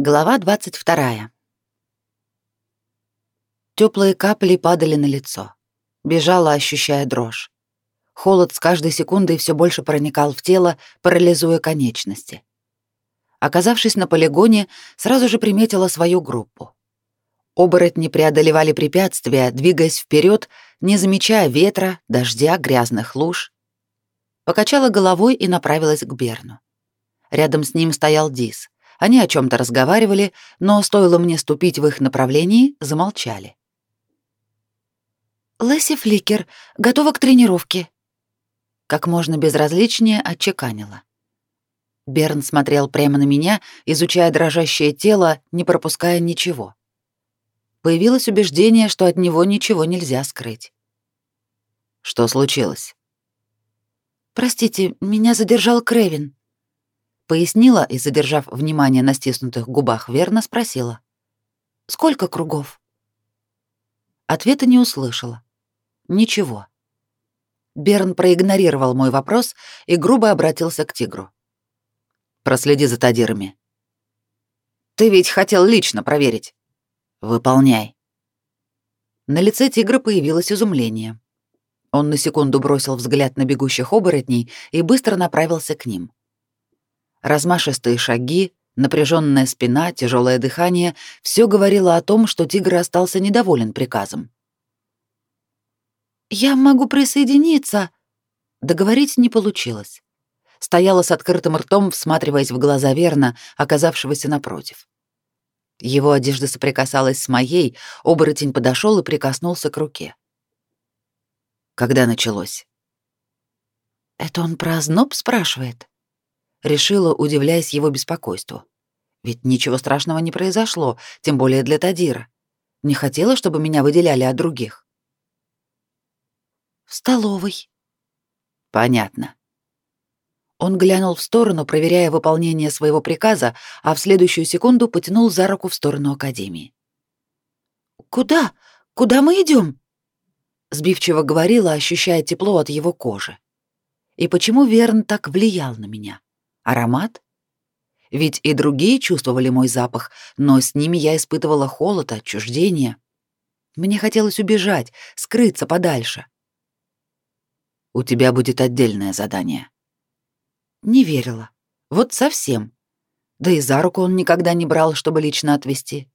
Глава 22. Теплые капли падали на лицо. Бежала, ощущая дрожь. Холод с каждой секундой все больше проникал в тело, парализуя конечности. Оказавшись на полигоне, сразу же приметила свою группу. Оборотни преодолевали препятствия, двигаясь вперед, не замечая ветра, дождя, грязных луж. Покачала головой и направилась к Берну. Рядом с ним стоял Дис — они о чем то разговаривали, но стоило мне ступить в их направлении, замолчали. «Лесси Фликер, готова к тренировке», — как можно безразличнее отчеканила. Берн смотрел прямо на меня, изучая дрожащее тело, не пропуская ничего. Появилось убеждение, что от него ничего нельзя скрыть. «Что случилось?» «Простите, меня задержал Кревин», Пояснила и, задержав внимание на стиснутых губах, верно спросила. «Сколько кругов?» Ответа не услышала. «Ничего». Берн проигнорировал мой вопрос и грубо обратился к тигру. «Проследи за тадирами». «Ты ведь хотел лично проверить». «Выполняй». На лице тигра появилось изумление. Он на секунду бросил взгляд на бегущих оборотней и быстро направился к ним. Размашистые шаги, напряженная спина, тяжелое дыхание — все говорило о том, что тигр остался недоволен приказом. «Я могу присоединиться», — договорить не получилось. Стояла с открытым ртом, всматриваясь в глаза Верна, оказавшегося напротив. Его одежда соприкасалась с моей, оборотень подошел и прикоснулся к руке. Когда началось? Это он про озноб спрашивает? Решила, удивляясь его беспокойству. Ведь ничего страшного не произошло, тем более для Тадира. Не хотела, чтобы меня выделяли от других. В столовой. Понятно. Он глянул в сторону, проверяя выполнение своего приказа, а в следующую секунду потянул за руку в сторону академии. Куда? Куда мы идем? сбивчиво говорила, ощущая тепло от его кожи. И почему Верн так влиял на меня? Аромат? Ведь и другие чувствовали мой запах, но с ними я испытывала холод, отчуждение. Мне хотелось убежать, скрыться подальше. У тебя будет отдельное задание. Не верила. Вот совсем. Да и за руку он никогда не брал, чтобы лично отвезти.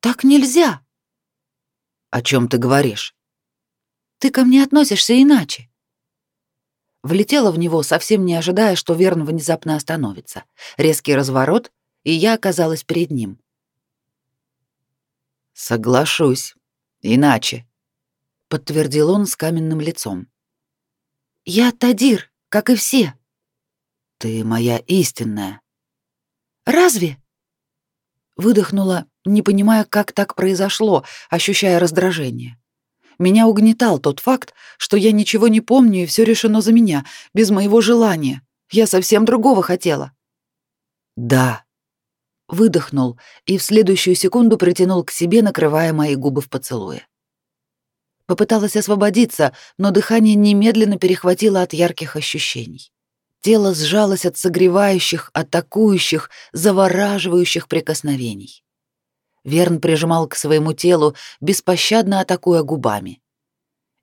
Так нельзя. О чем ты говоришь? Ты ко мне относишься иначе. Влетела в него, совсем не ожидая, что Верн внезапно остановится. Резкий разворот, и я оказалась перед ним. «Соглашусь. Иначе», — подтвердил он с каменным лицом. «Я Тадир, как и все». «Ты моя истинная». «Разве?» Выдохнула, не понимая, как так произошло, ощущая раздражение. Меня угнетал тот факт, что я ничего не помню и все решено за меня, без моего желания. Я совсем другого хотела. Да. Выдохнул и в следующую секунду притянул к себе, накрывая мои губы в поцелуе. Попыталась освободиться, но дыхание немедленно перехватило от ярких ощущений. Тело сжалось от согревающих, атакующих, завораживающих прикосновений. Верн прижимал к своему телу, беспощадно атакуя губами.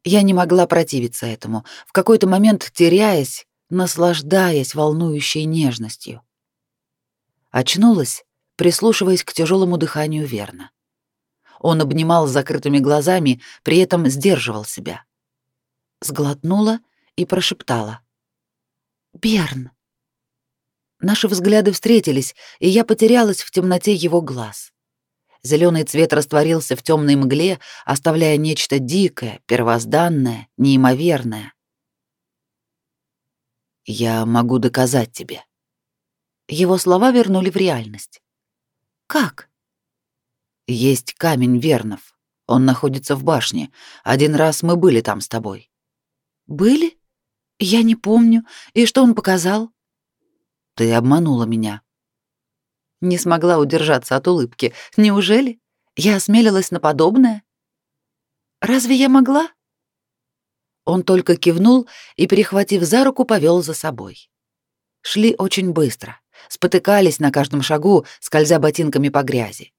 Я не могла противиться этому, в какой-то момент теряясь, наслаждаясь волнующей нежностью. Очнулась, прислушиваясь к тяжелому дыханию Верна. Он обнимал с закрытыми глазами, при этом сдерживал себя. Сглотнула и прошептала. «Берн». Наши взгляды встретились, и я потерялась в темноте его глаз. Зеленый цвет растворился в темной мгле, оставляя нечто дикое, первозданное, неимоверное. «Я могу доказать тебе». Его слова вернули в реальность. «Как?» «Есть камень Вернов. Он находится в башне. Один раз мы были там с тобой». «Были? Я не помню. И что он показал?» «Ты обманула меня. Не смогла удержаться от улыбки. Неужели? Я осмелилась на подобное? Разве я могла? Он только кивнул и, перехватив за руку, повел за собой. Шли очень быстро. спотыкались на каждом шагу, скользя ботинками по грязи.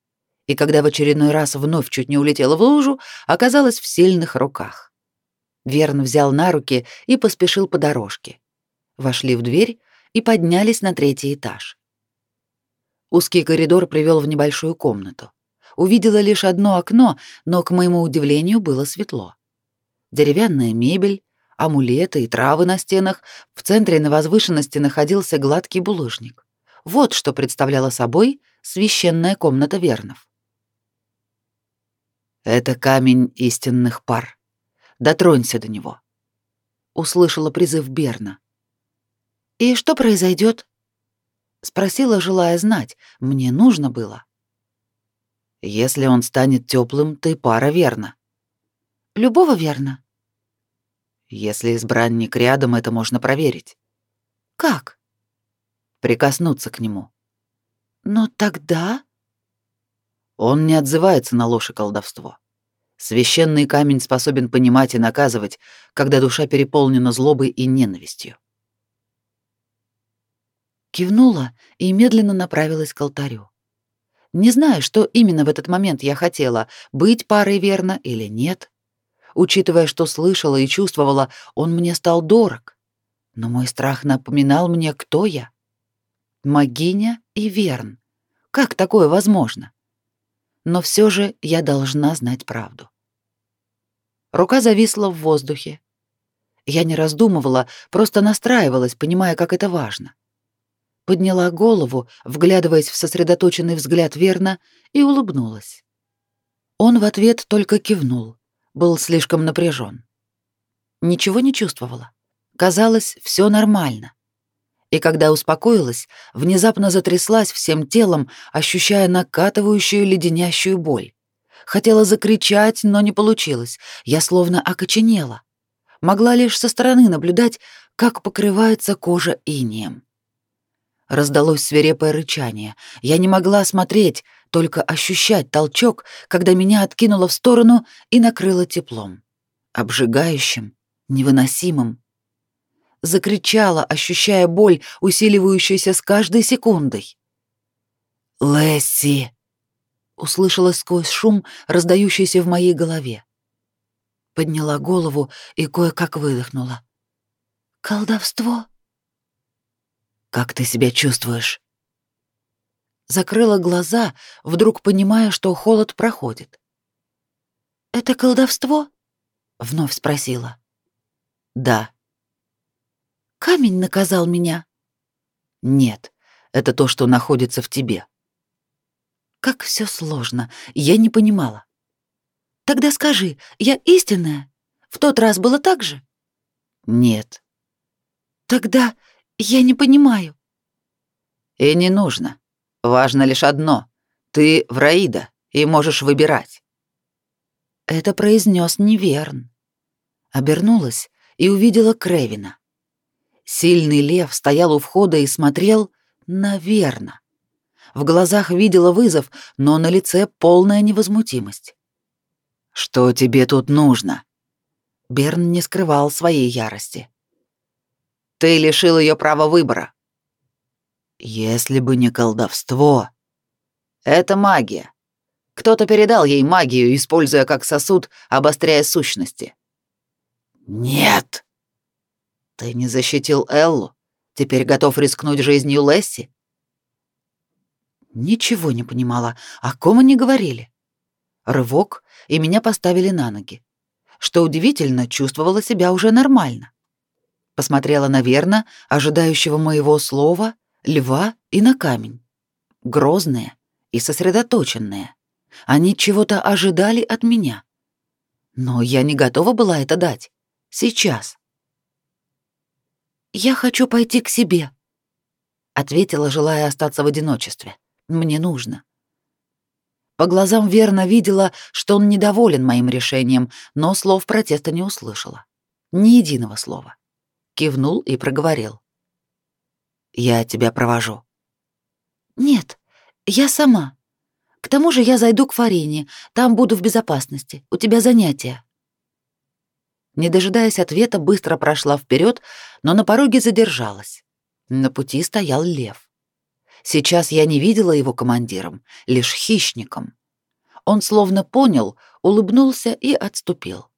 И когда в очередной раз вновь чуть не улетела в лужу, оказалась в сильных руках. Верн взял на руки и поспешил по дорожке. Вошли в дверь и поднялись на третий этаж. Узкий коридор привел в небольшую комнату. Увидела лишь одно окно, но, к моему удивлению, было светло. Деревянная мебель, амулеты и травы на стенах, в центре на возвышенности находился гладкий булыжник. Вот что представляла собой священная комната вернов. «Это камень истинных пар. Дотронься до него», — услышала призыв Берна. «И что произойдет? Спросила, желая знать. Мне нужно было. «Если он станет теплым, ты пара верно». «Любого верно?» «Если избранник рядом, это можно проверить». «Как?» «Прикоснуться к нему». «Но тогда...» Он не отзывается на ложь и колдовство. Священный камень способен понимать и наказывать, когда душа переполнена злобой и ненавистью. Кивнула и медленно направилась к алтарю. Не знаю, что именно в этот момент я хотела, быть парой верно или нет. Учитывая, что слышала и чувствовала, он мне стал дорог. Но мой страх напоминал мне, кто я. Магиня и Верн. Как такое возможно? Но все же я должна знать правду. Рука зависла в воздухе. Я не раздумывала, просто настраивалась, понимая, как это важно подняла голову, вглядываясь в сосредоточенный взгляд Верна, и улыбнулась. Он в ответ только кивнул, был слишком напряжен. Ничего не чувствовала. Казалось, все нормально. И когда успокоилась, внезапно затряслась всем телом, ощущая накатывающую леденящую боль. Хотела закричать, но не получилось. Я словно окоченела. Могла лишь со стороны наблюдать, как покрывается кожа инеем. Раздалось свирепое рычание. Я не могла смотреть, только ощущать толчок, когда меня откинуло в сторону и накрыло теплом. Обжигающим, невыносимым. Закричала, ощущая боль, усиливающуюся с каждой секундой. «Лесси!» — услышала сквозь шум, раздающийся в моей голове. Подняла голову и кое-как выдохнула. «Колдовство?» Как ты себя чувствуешь? Закрыла глаза, вдруг понимая, что холод проходит. Это колдовство? вновь спросила. Да. Камень наказал меня. Нет, это то, что находится в тебе. Как все сложно, я не понимала. Тогда скажи, я истинная? В тот раз было так же? Нет. Тогда я не понимаю. И не нужно. Важно лишь одно. Ты Враида и можешь выбирать. Это произнес неверн. Обернулась и увидела Кревина. Сильный лев стоял у входа и смотрел наверно. В глазах видела вызов, но на лице полная невозмутимость. «Что тебе тут нужно?» Берн не скрывал своей ярости. Ты лишил ее права выбора. Если бы не колдовство. Это магия. Кто-то передал ей магию, используя как сосуд, обостряя сущности. Нет. Ты не защитил Эллу? Теперь готов рискнуть жизнью Лесси? Ничего не понимала, о ком они говорили. Рывок, и меня поставили на ноги. Что удивительно, чувствовала себя уже нормально посмотрела на верно, ожидающего моего слова, льва и на камень. Грозные и сосредоточенные. Они чего-то ожидали от меня. Но я не готова была это дать. Сейчас. «Я хочу пойти к себе», — ответила, желая остаться в одиночестве. «Мне нужно». По глазам верно видела, что он недоволен моим решением, но слов протеста не услышала. Ни единого слова кивнул и проговорил. «Я тебя провожу». «Нет, я сама. К тому же я зайду к Фарине, там буду в безопасности. У тебя занятия». Не дожидаясь ответа, быстро прошла вперед, но на пороге задержалась. На пути стоял лев. Сейчас я не видела его командиром, лишь хищником. Он словно понял, улыбнулся и отступил.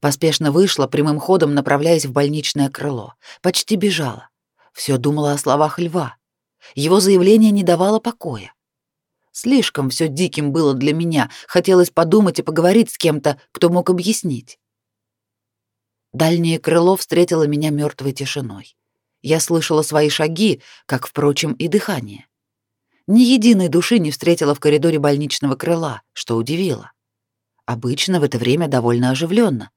Поспешно вышла, прямым ходом направляясь в больничное крыло. Почти бежала. Все думала о словах льва. Его заявление не давало покоя. Слишком все диким было для меня, хотелось подумать и поговорить с кем-то, кто мог объяснить. Дальнее крыло встретило меня мертвой тишиной. Я слышала свои шаги, как, впрочем, и дыхание. Ни единой души не встретила в коридоре больничного крыла, что удивило. Обычно в это время довольно оживленно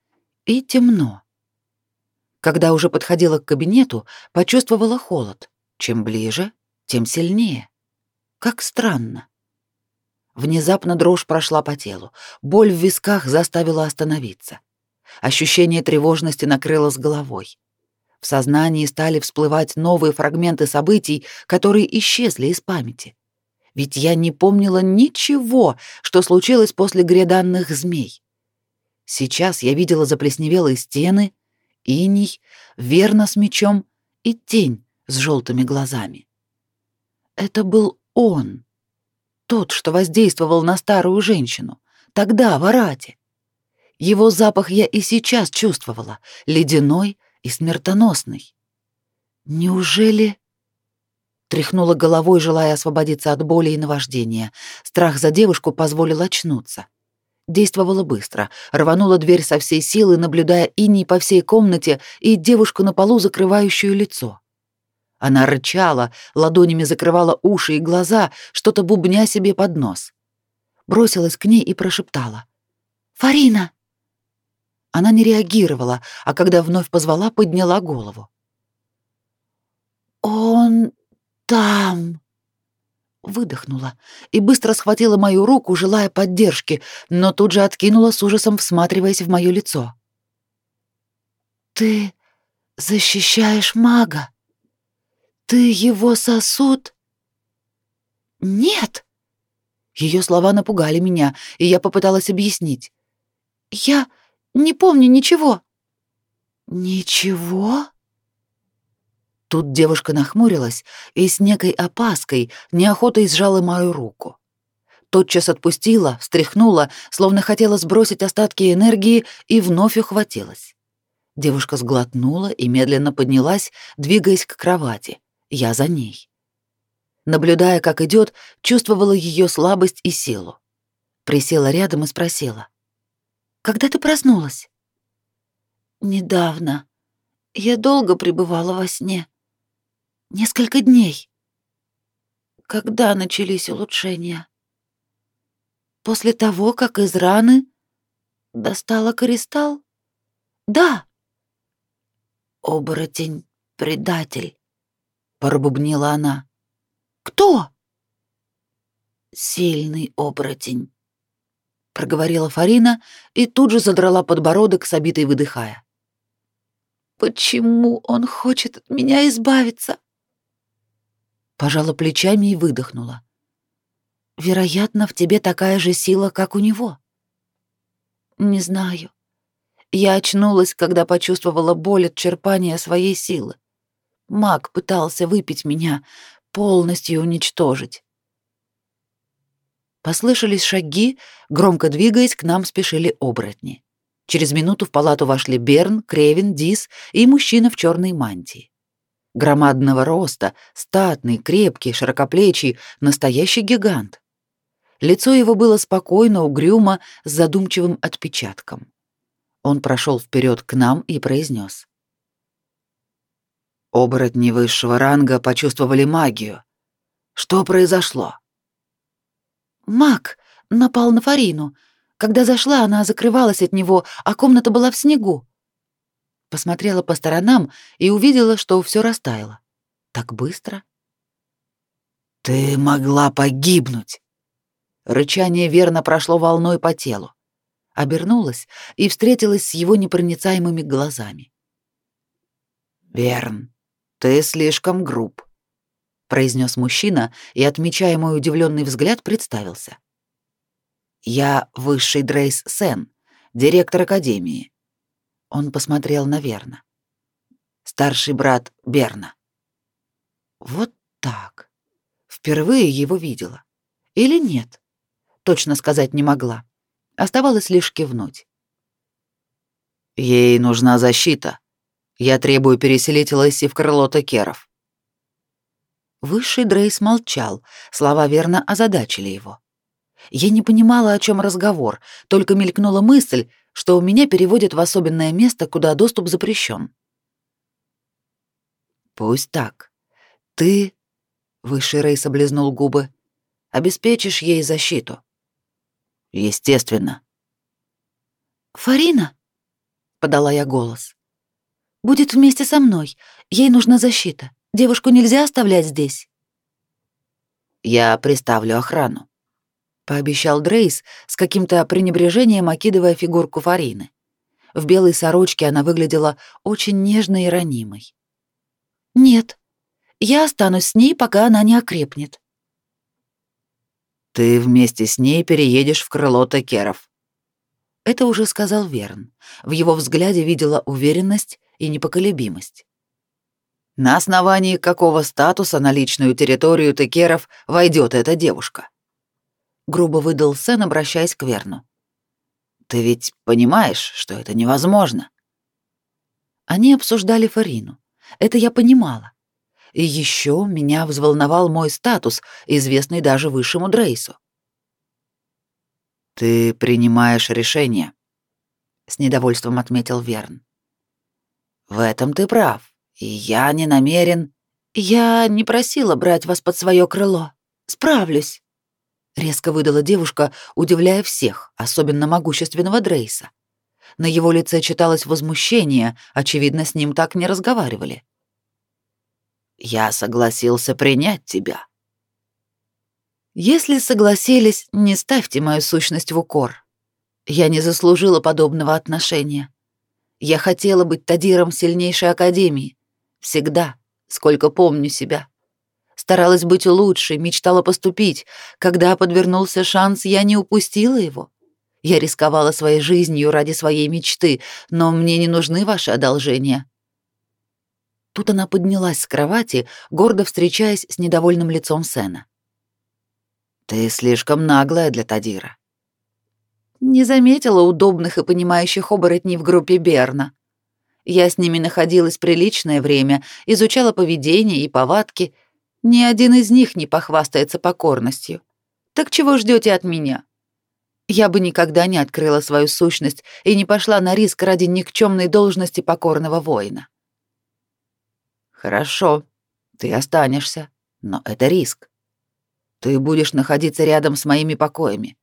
и темно. Когда уже подходила к кабинету, почувствовала холод. Чем ближе, тем сильнее. Как странно. Внезапно дрожь прошла по телу, боль в висках заставила остановиться. Ощущение тревожности накрыло с головой. В сознании стали всплывать новые фрагменты событий, которые исчезли из памяти. Ведь я не помнила ничего, что случилось после гряданных змей. Сейчас я видела заплесневелые стены, иней, верно с мечом и тень с желтыми глазами. Это был он, тот, что воздействовал на старую женщину, тогда в Арате. Его запах я и сейчас чувствовала, ледяной и смертоносный. Неужели... Тряхнула головой, желая освободиться от боли и наваждения. Страх за девушку позволил очнуться. Действовала быстро, рванула дверь со всей силы, наблюдая иней по всей комнате и девушку на полу, закрывающую лицо. Она рычала, ладонями закрывала уши и глаза, что-то бубня себе под нос. Бросилась к ней и прошептала. «Фарина!» Она не реагировала, а когда вновь позвала, подняла голову. «Он там!» Выдохнула и быстро схватила мою руку, желая поддержки, но тут же откинула с ужасом, всматриваясь в моё лицо. «Ты защищаешь мага?» Ты его сосуд? Нет. Ее слова напугали меня, и я попыталась объяснить. Я не помню ничего. Ничего? Тут девушка нахмурилась и с некой опаской, неохотой сжала мою руку. Тотчас отпустила, встряхнула, словно хотела сбросить остатки энергии и вновь ухватилась. Девушка сглотнула и медленно поднялась, двигаясь к кровати. Я за ней. Наблюдая, как идет, чувствовала ее слабость и силу. Присела рядом и спросила. «Когда ты проснулась?» «Недавно. Я долго пребывала во сне. Несколько дней». «Когда начались улучшения?» «После того, как из раны достала кристалл?» «Да». «Оборотень, предатель пробубнила она. Кто? Сильный оборотень, проговорила Фарина и тут же задрала подбородок с обитой выдыхая. Почему он хочет от меня избавиться? Пожала плечами и выдохнула. Вероятно, в тебе такая же сила, как у него. Не знаю. Я очнулась, когда почувствовала боль от черпания своей силы. Маг пытался выпить меня, полностью уничтожить. Послышались шаги, громко двигаясь, к нам спешили оборотни. Через минуту в палату вошли Берн, Кревин, Дис и мужчина в черной мантии. Громадного роста, статный, крепкий, широкоплечий, настоящий гигант. Лицо его было спокойно, угрюмо, с задумчивым отпечатком. Он прошел вперед к нам и произнес: Оборотни высшего ранга почувствовали магию. Что произошло? Маг напал на Фарину. Когда зашла, она закрывалась от него, а комната была в снегу. Посмотрела по сторонам и увидела, что все растаяло. Так быстро. Ты могла погибнуть. Рычание верно прошло волной по телу. Обернулась и встретилась с его непроницаемыми глазами. Верн, «Ты слишком груб», — произнес мужчина и, отмечая мой удивленный взгляд, представился. «Я высший Дрейс Сен, директор Академии». Он посмотрел на Верна. «Старший брат Берна». «Вот так. впервые его видела. Или нет? Точно сказать не могла. Оставалось лишь кивнуть. Ей нужна защита. Я требую переселить Лесси в крыло Текеров. Высший Дрейс молчал, слова верно озадачили его. Я не понимала, о чем разговор, только мелькнула мысль, что у меня переводят в особенное место, куда доступ запрещен. Пусть так. Ты, Высший Рейс облизнул губы, обеспечишь ей защиту. Естественно. Фарина, подала я голос. Будет вместе со мной. Ей нужна защита. Девушку нельзя оставлять здесь. Я приставлю охрану, пообещал Дрейс с каким-то пренебрежением окидывая фигурку Фарины. В белой сорочке она выглядела очень нежной и ранимой. Нет. Я останусь с ней, пока она не окрепнет. Ты вместе с ней переедешь в крыло Текеров. Это уже сказал Верн. В его взгляде видела уверенность и непоколебимость. На основании какого статуса на личную территорию Текеров войдет эта девушка? Грубо выдал Сен, обращаясь к Верну. Ты ведь понимаешь, что это невозможно. Они обсуждали Фарину. Это я понимала. И еще меня взволновал мой статус, известный даже высшему Дрейсу. «Ты принимаешь решение», — с недовольством отметил Верн. «В этом ты прав, и я не намерен...» «Я не просила брать вас под свое крыло. Справлюсь», — резко выдала девушка, удивляя всех, особенно могущественного Дрейса. На его лице читалось возмущение, очевидно, с ним так не разговаривали. «Я согласился принять тебя», если согласились, не ставьте мою сущность в укор. Я не заслужила подобного отношения. Я хотела быть Тадиром сильнейшей академии. Всегда, сколько помню себя. Старалась быть лучшей, мечтала поступить. Когда подвернулся шанс, я не упустила его. Я рисковала своей жизнью ради своей мечты, но мне не нужны ваши одолжения. Тут она поднялась с кровати, гордо встречаясь с недовольным лицом Сена. Ты слишком наглая для Тадира. Не заметила удобных и понимающих оборотней в группе Берна. Я с ними находилась приличное время, изучала поведение и повадки. Ни один из них не похвастается покорностью. Так чего ждете от меня? Я бы никогда не открыла свою сущность и не пошла на риск ради никчемной должности покорного воина. Хорошо, ты останешься, но это риск. Ты будешь находиться рядом с моими покоями.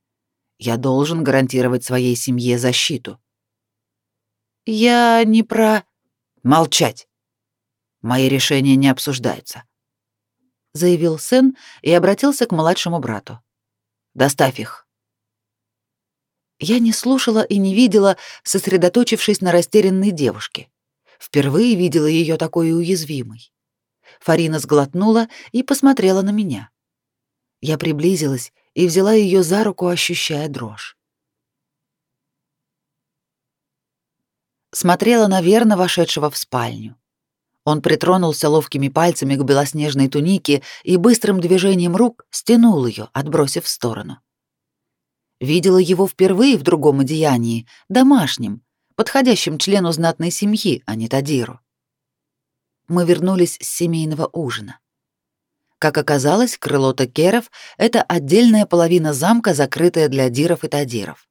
Я должен гарантировать своей семье защиту. Я не про... Молчать. Мои решения не обсуждаются. Заявил сын и обратился к младшему брату. Доставь их. Я не слушала и не видела, сосредоточившись на растерянной девушке. Впервые видела ее такой уязвимой. Фарина сглотнула и посмотрела на меня. Я приблизилась и взяла ее за руку, ощущая дрожь. Смотрела на верно вошедшего в спальню. Он притронулся ловкими пальцами к белоснежной тунике и быстрым движением рук стянул ее, отбросив в сторону. Видела его впервые в другом одеянии, домашнем, подходящем члену знатной семьи, а не Тадиру. Мы вернулись с семейного ужина. Как оказалось, крыло Текеров — это отдельная половина замка, закрытая для диров и тадиров.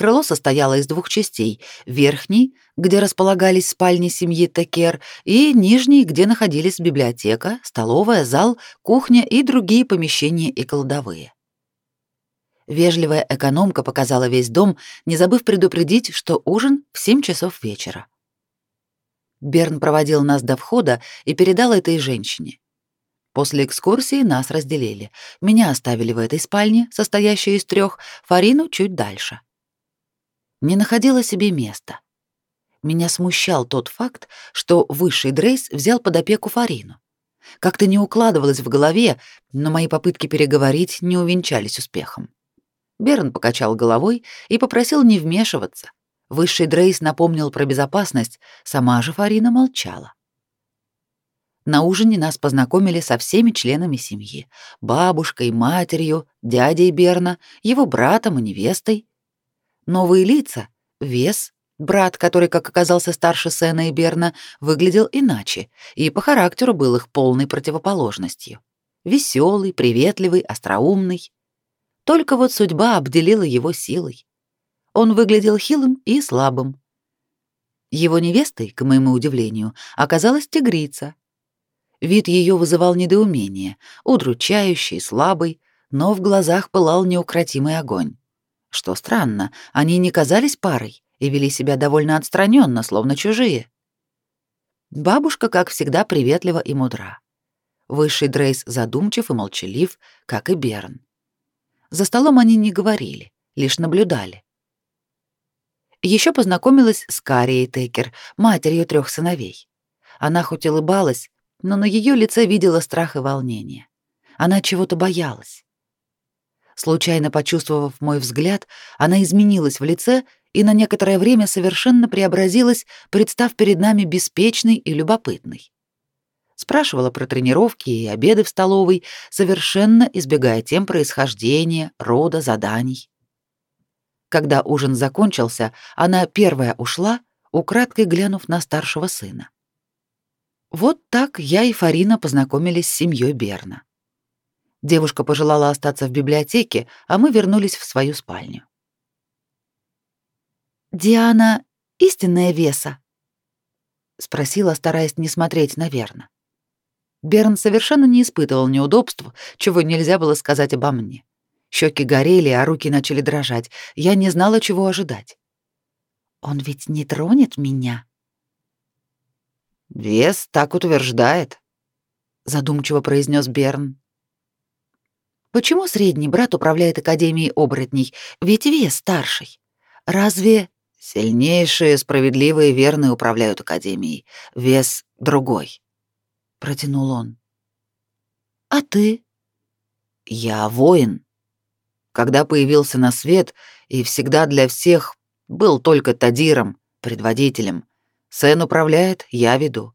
Крыло состояло из двух частей — верхней, где располагались спальни семьи Текер, и нижней, где находились библиотека, столовая, зал, кухня и другие помещения и кладовые. Вежливая экономка показала весь дом, не забыв предупредить, что ужин в 7 часов вечера. Берн проводил нас до входа и передал этой женщине. После экскурсии нас разделили. Меня оставили в этой спальне, состоящей из трех, Фарину чуть дальше. Не находила себе места. Меня смущал тот факт, что высший Дрейс взял под опеку Фарину. Как-то не укладывалось в голове, но мои попытки переговорить не увенчались успехом. Берн покачал головой и попросил не вмешиваться. Высший Дрейс напомнил про безопасность, сама же Фарина молчала. На ужине нас познакомили со всеми членами семьи: бабушкой, матерью, дядей Берна, его братом и невестой. Новые лица, Вес, брат, который, как оказался старше Сена и Берна, выглядел иначе и по характеру был их полной противоположностью. Веселый, приветливый, остроумный. Только вот судьба обделила его силой. Он выглядел хилым и слабым. Его невестой, к моему удивлению, оказалась тигрица. Вид ее вызывал недоумение, удручающий, слабый, но в глазах пылал неукротимый огонь. Что странно, они не казались парой и вели себя довольно отстраненно, словно чужие. Бабушка, как всегда, приветлива и мудра. Высший Дрейс задумчив и молчалив, как и Берн. За столом они не говорили, лишь наблюдали. Еще познакомилась с Карией Тейкер, матерью трех сыновей. Она хоть улыбалась, но на ее лице видела страх и волнение. Она чего-то боялась. Случайно почувствовав мой взгляд, она изменилась в лице и на некоторое время совершенно преобразилась, представ перед нами беспечной и любопытной спрашивала про тренировки и обеды в столовой, совершенно избегая тем происхождения, рода, заданий. Когда ужин закончился, она первая ушла, украдкой глянув на старшего сына. Вот так я и Фарина познакомились с семьей Берна. Девушка пожелала остаться в библиотеке, а мы вернулись в свою спальню. «Диана — истинная веса?» — спросила, стараясь не смотреть наверно. Берн совершенно не испытывал неудобств, чего нельзя было сказать обо мне. Щеки горели, а руки начали дрожать. Я не знала, чего ожидать. «Он ведь не тронет меня?» «Вес так утверждает», — задумчиво произнес Берн. «Почему средний брат управляет Академией оборотней? Ведь Вес старший. Разве...» «Сильнейшие, справедливые, верные управляют Академией. Вес другой», протянул он. А ты? Я воин. Когда появился на свет и всегда для всех был только тадиром, предводителем. Сен управляет, я веду.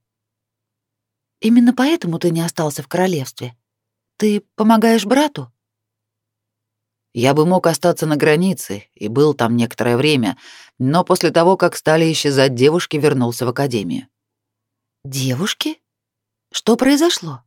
Именно поэтому ты не остался в королевстве. Ты помогаешь брату? Я бы мог остаться на границе и был там некоторое время, но после того, как стали исчезать девушки, вернулся в академию. Девушки? Что произошло?